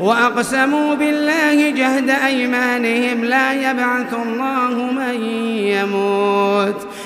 وأقسموا بالله جهد أيمانهم لا يبعث الله من يموت.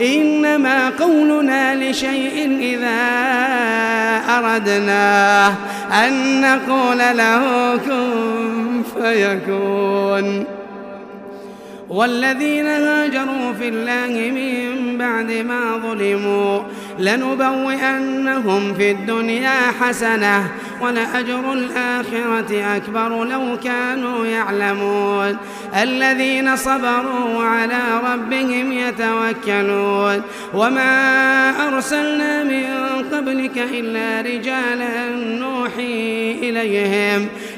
إنما قولنا لشيء إذا أردناه أن نقول له كن فيكون. والذين هاجروا في الله من بعد ما ظلموا لنبوئنهم في الدنيا حسنة ولأجر الآخرة أكبر لو كانوا يعلمون. الذين صبروا على ربهم يتوكلون. وما أرسلنا من قبلك إلا رجالا نوحي إليهم.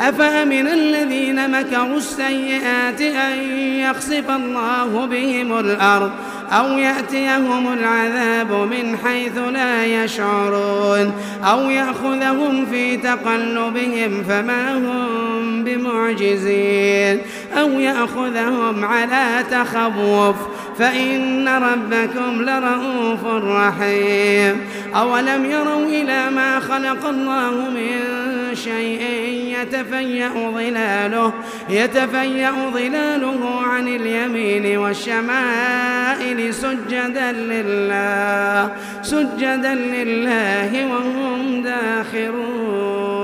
أفأمن الذين مكروا السيئات أن يخسف الله بهم الأرض أو يأتيهم العذاب من حيث لا يشعرون أو يأخذهم في تقلبهم فما هم بمعجزين أو يأخذهم على تخوف فإن ربكم لرؤوف رحيم أولم يروا إلى ما خلق الله من شيء يتفيأ ظلاله يتفيأ ظلاله عن اليمين والشمائل سجدا لله سجدا لله وهم داخرون.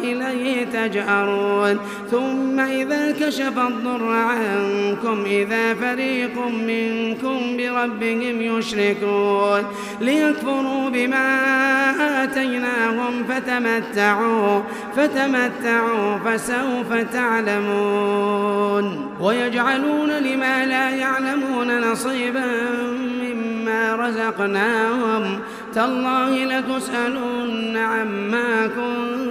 فإليه تجأرون. ثم إذا كشف الضر عنكم إذا فريق منكم بربهم يشركون. ليكفروا بما آتيناهم فتمتعوا فتمتعوا فسوف تعلمون. ويجعلون لما لا يعلمون نصيبا مما رزقناهم. تالله لتسألن عما كنتم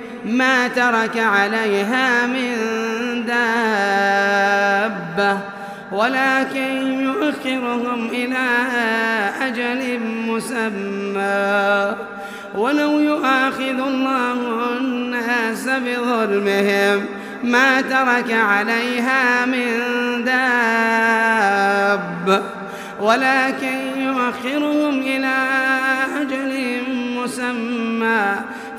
ما ترك عليها من دابة ولكن يؤخرهم إلى أجل مسمى. ولو يؤاخذ الله الناس بظلمهم ما ترك عليها من داب. ولكن يؤخرهم إلى أجل مسمى.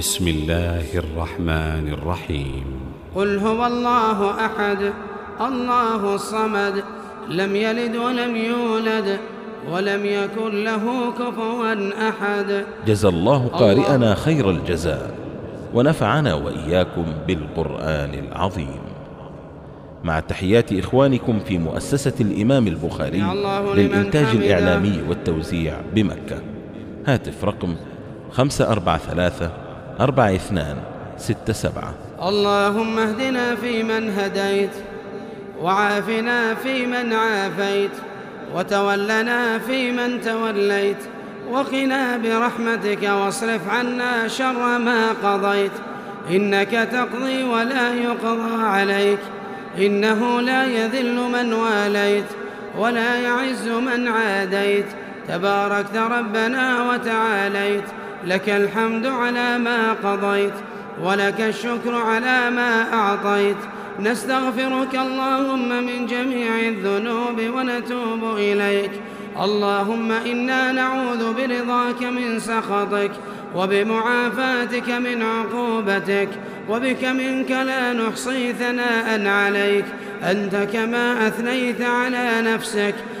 بسم الله الرحمن الرحيم. قل هو الله أحد الله الصمد لم يلد ولم يولد ولم يكن له كفوا أحد. جزى الله قارئنا خير الجزاء ونفعنا وإياكم بالقرآن العظيم. مع تحيات إخوانكم في مؤسسة الإمام البخاري للإنتاج الإعلامي والتوزيع بمكة. هاتف رقم خمسة أربعة اثنان ستة سبعة. اللهم اهدنا فيمن هديت وعافنا فيمن عافيت وتولنا فيمن توليت وقنا برحمتك واصرف عنا شر ما قضيت. إنك تقضي ولا يقضى عليك إنه لا يذل من واليت ولا يعز من عاديت. تباركت ربنا وتعاليت لك الحمد على ما قضيت ولك الشكر على ما أعطيت. نستغفرك اللهم من جميع الذنوب ونتوب إليك. اللهم إنا نعوذ برضاك من سخطك وبمعافاتك من عقوبتك وبك منك لا نحصي ثناء عليك. أنت كما أثنيت على نفسك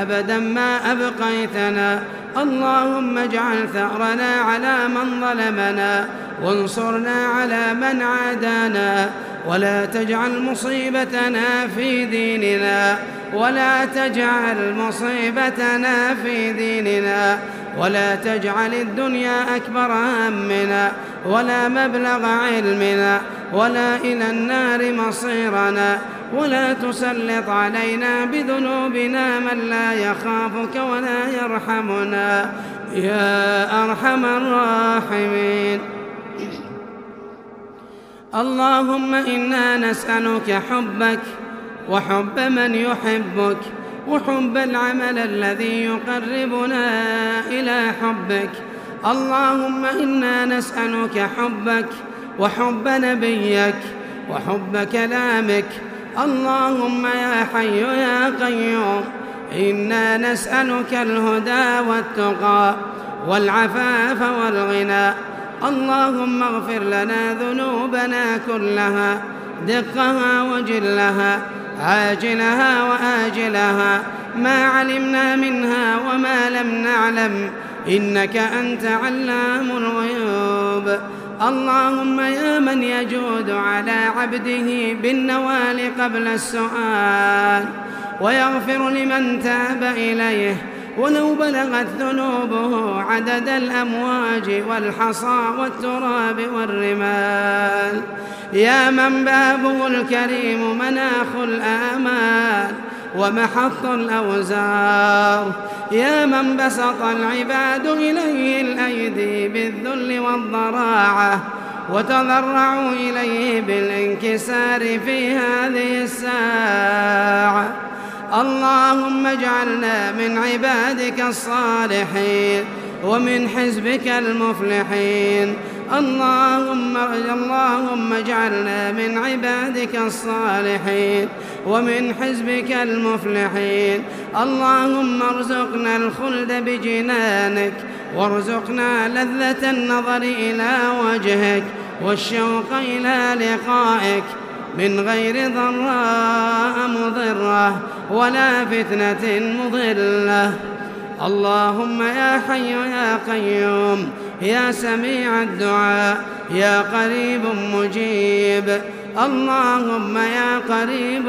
أبدا ما أبقيتنا. اللهم اجعل ثأرنا على من ظلمنا وانصرنا على من عادانا. ولا تجعل مصيبتنا في ديننا. ولا تجعل مصيبتنا في ديننا. ولا تجعل الدنيا أكبر همنا. ولا مبلغ علمنا. ولا إلى النار مصيرنا. ولا تسلط علينا بذنوبنا من لا يخافك ولا يرحمنا. يا أرحم الراحمين. اللهم إنا نسألك حبك وحب من يحبك وحب العمل الذي يقربنا إلى حبك. اللهم إنا نسألك حبك وحب نبيك وحب كلامك اللهم يا حي يا قيوم إنا نسألك الهدى والتقى والعفاف والغنى. اللهم اغفر لنا ذنوبنا كلها دقها وجلها عاجلها وآجلها. ما علمنا منها وما لم نعلم إنك أنت علام الغيوب. اللهم يا من يجود على عبده بالنوال قبل السؤال ويغفر لمن تاب إليه. ولو بلغت ذنوبه عدد الأمواج والحصى والتراب والرمال. يا من بابه الكريم مناخ الآمال. ومحط الأوزار. يا من بسط العباد إليه الأيدي بالذل والضراعة وتضرعوا إليه بالانكسار في هذه الساعة. اللهم اجعلنا من عبادك الصالحين ومن حزبك المفلحين. اللهم اللهم اجعلنا من عبادك الصالحين ومن حزبك المفلحين. اللهم ارزقنا الخلد بجنانك وارزقنا لذة النظر إلى وجهك والشوق إلى لقائك. من غير ضراء مضرة ولا فتنة مضلة. اللهم يا حي يا قيوم يا سميع الدعاء يا قريب مجيب. اللهم يا قريب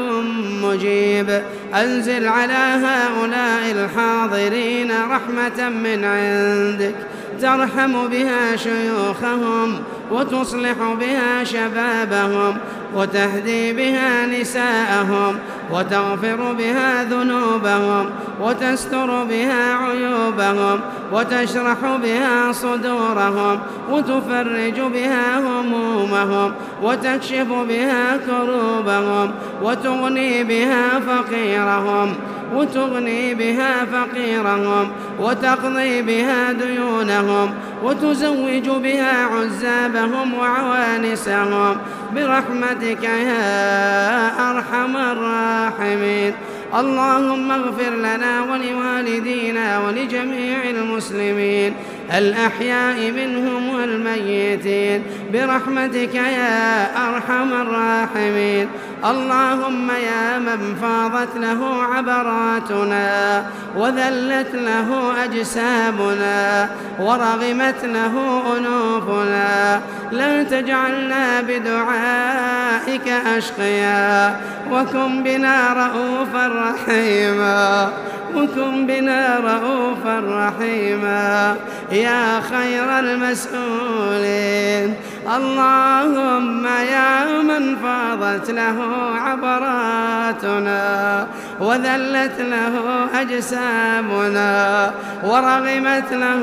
مجيب. أنزل على هؤلاء الحاضرين رحمة من عندك. ترحم بها شيوخهم وتصلح بها شبابهم. وتهدي بها نساءهم وتغفر بها ذنوبهم وتستر بها عيوبهم وتشرح بها صدورهم وتفرج بها همومهم وتكشف بها كروبهم وتغني بها فقيرهم. وتغني بها فقيرهم وتقضي بها ديونهم وتزوج بها عزابهم وعوانسهم. برحمتك يا أرحم الراحمين. اللهم اغفر لنا ولوالدينا ولجميع المسلمين. الأحياء منهم والميتين. برحمتك يا أرحم الراحمين. اللهم يا من فاضت له عبراتنا وذلت له أجسامنا ورغمت له أنوفنا. لا تجعلنا بدعائك أشقيا. وكن بنا رؤوفا رحيما. وكن بنا رؤوفا رحيما. يا خير المسؤولين. اللهم يا من فاضت له عبراتنا وذلت له أجسامنا ورغمت له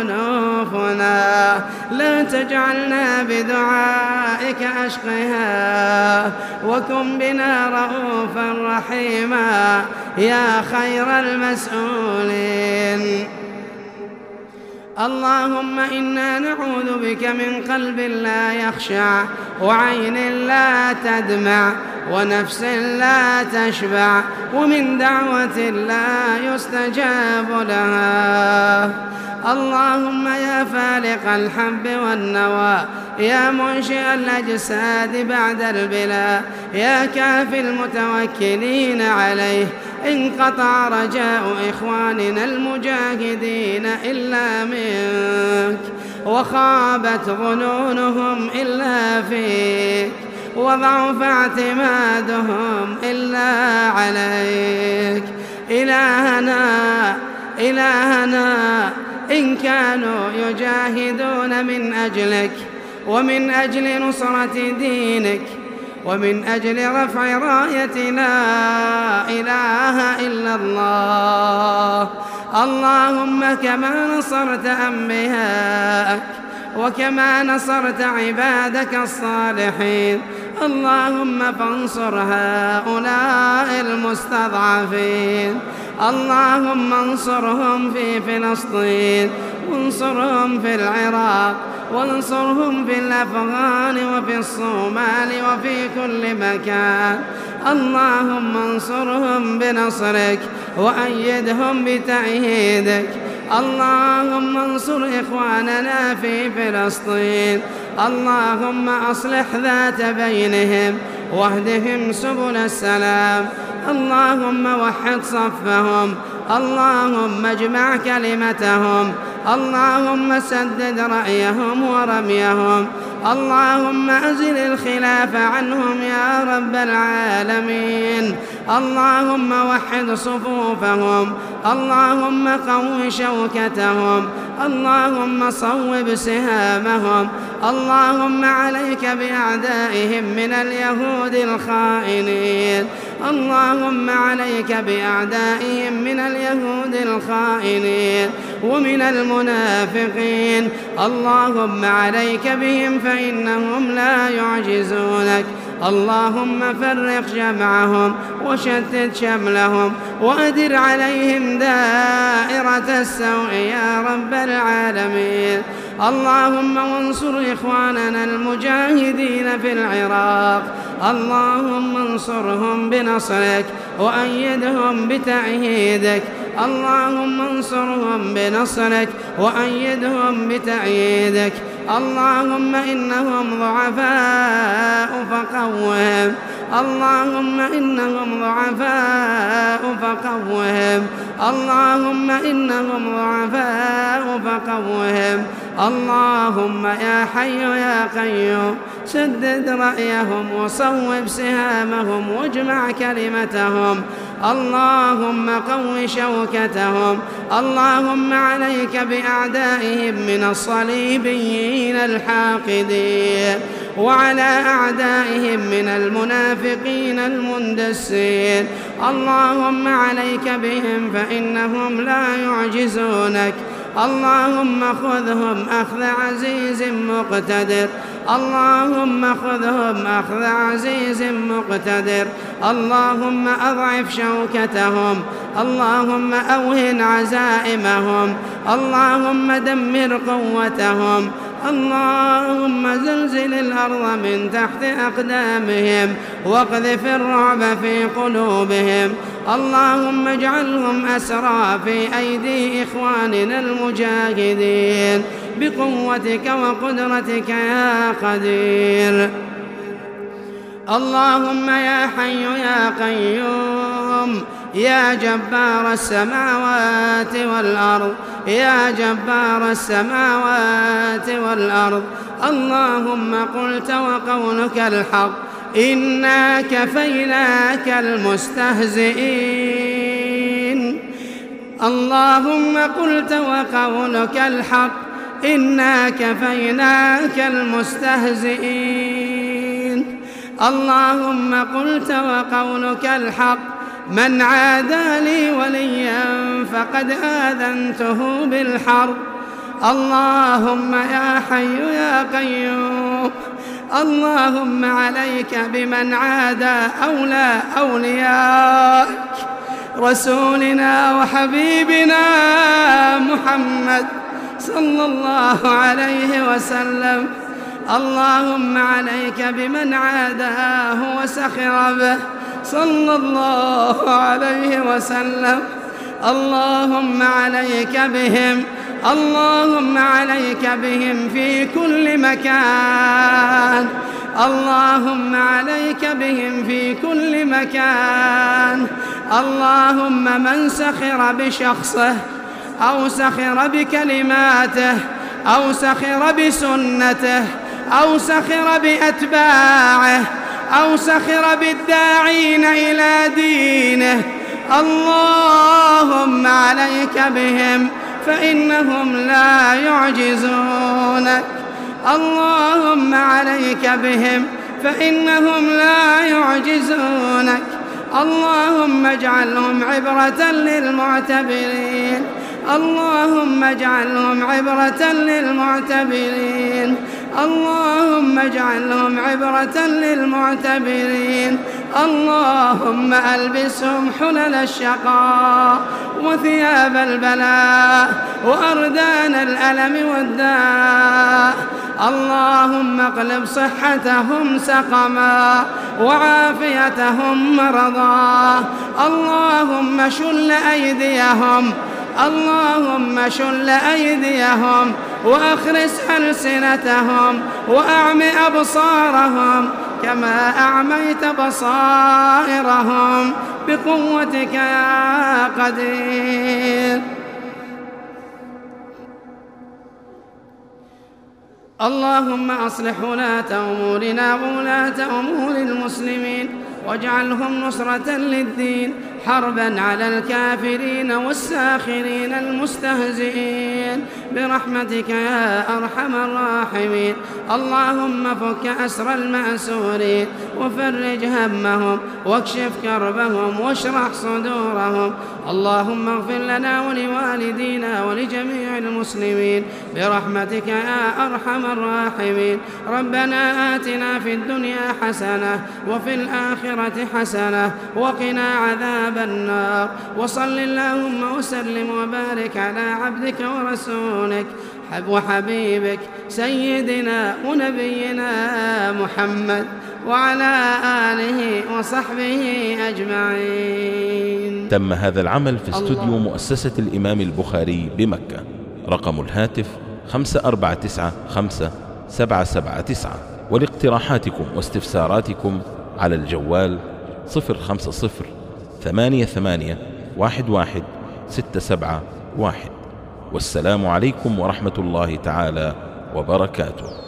أنوفنا. لا تجعلنا بدعائك أشقها وكن بنا رؤوفا رحيما يا خير المسؤولين. اللهم إنا نعوذ بك من قلب لا يخشع وعين لا تدمع ونفس لا تشبع ومن دعوة لا يستجاب لها. اللهم يا فالق الحب والنوى يا منشئ الأجساد بعد البلا يا كافي المتوكلين عليه. انقطع رجاء إخواننا المجاهدين إلا منك. وخابت ظنونهم إلا فيك وضعف اعتمادهم إلا عليك. إلهنا إلهنا إن كانوا يجاهدون من أجلك ومن أجل نصرة دينك ومن أجل رفع راية لا إله إلا الله. اللهم كما نصرت أنبياءك وكما نصرت عبادك الصالحين. اللهم فانصر هؤلاء المستضعفين. اللهم انصرهم في فلسطين وانصرهم في العراق وانصرهم في الأفغان وفي الصومال وفي كل مكان. اللهم انصرهم بنصرك وأيدهم بتأييدك. اللهم انصر إخواننا في فلسطين. اللهم أصلح ذات بينهم واهدهم سبل السلام. اللهم وحد صفهم. اللهم اجمع كلمتهم. اللهم سدد رأيهم ورميهم. اللهم أزل الخلاف عنهم يا رب العالمين. اللهم وحد صفوفهم. اللهم قو شوكتهم. اللهم صوب سهامهم. اللهم عليك بأعدائهم من اليهود الخائنين. اللهم عليك بأعدائهم من اليهود الخائنين ومن المنافقين. اللهم عليك بهم فإنهم لا يعجزونك. اللهم فرق جمعهم وشتت شملهم وأدر عليهم دائرة السوء يا رب العالمين. اللهم وانصر إخواننا المجاهدين في العراق. اللهم انصرهم بنصرك وأيدهم بتأييدك. اللهم انصرهم بنصرك وأيدهم بتأييدك. اللهم إنهم ضعفاء فقوهم. اللهم إنهم ضعفاء فقوهم. اللهم إنهم ضعفاء فقوهم. اللهم يا حي يا قيوم سدد رأيهم وصوب سهامهم واجمع كلمتهم. اللهم قو شوكتهم. اللهم عليك بأعدائهم من الصليبيين الحاقدين. وعلى أعدائهم من المنافقين المندسين. اللهم عليك بهم فإنهم لا يعجزونك. اللهم خذهم أخذ عزيز مقتدر. اللهم خذهم أخذ عزيز مقتدر. اللهم أضعف شوكتهم. اللهم أوهن عزائمهم. اللهم دمر قوتهم. اللهم زلزل الأرض من تحت أقدامهم واقذف الرعب في قلوبهم. اللهم اجعلهم أسرى في أيدي إخواننا المجاهدين. بقوتك وقدرتك يا قدير. اللهم يا حي يا قيوم يا جبار السماوات والأرض يا جبار السماوات والأرض اللهم قلت وقولك الحق إنا كفيناك المستهزئين. اللهم قلت وقولك الحق إنا كفيناك المستهزئين. اللهم قلت وقولك الحق من عادى لي وليا فقد آذنته بالحرب اللهم يا حي يا قيوم اللهم عليك بمن عادى أولى أوليائك رسولنا وحبيبنا محمد صلى الله عليه وسلم. اللهم عليك بمن عاداه وسخر به. صلى الله عليه وسلم. اللهم عليك بهم اللهم عليك بهم في كل مكان. اللهم عليك بهم في كل مكان. اللهم من سخر بشخصه أو سخر بكلماته أو سخر بسنته أو سخر بأتباعه أو سخر بالداعين إلى دينه. اللهم عليك بهم فإنهم لا يعجزونك اللهم عليك بهم فإنهم لا يعجزونك اللهم اجعلهم عبرة للمعتبرين. اللهم اجعلهم عبرة للمعتبرين. اللهم اجعلهم عبرة للمعتبرين. اللهم ألبسهم حلل الشقاء وثياب البلاء وأردان الألم والداء. اللهم اقلب صحتهم سقما وعافيتهم مرضا. اللهم شل أيديهم. اللهم شل أيديهم. وأخرس ألسنتهم وأعم أبصارهم كما أعميت بصائرهم بقوتك يا قدير. اللهم أصلح ولاة أمورنا وولاة أمور المسلمين واجعلهم نصرة للدين حربا على الكافرين والساخرين المستهزئين. برحمتك يا أرحم الراحمين. اللهم فك أسر المأسورين وفرج همهم واكشف كربهم واشرح صدورهم. اللهم اغفر لنا ولوالدينا ولجميع المسلمين. برحمتك يا أرحم الراحمين. ربنا آتنا في الدنيا حسنة وفي الآخرة حسنة وقنا عذاب النار. وصل اللهم وسلم وبارك على عبدك ورسولك وحبيبك سيدنا ونبينا محمد وعلى آله وصحبه أجمعين. تم هذا العمل في استوديو مؤسسة الإمام البخاري بمكة. رقم الهاتف 549 ولاقتراحاتكم واستفساراتكم على الجوال 050 ثمانية ثمانية واحد واحد ستة سبعة واحد والسلام عليكم ورحمة الله تعالى وبركاته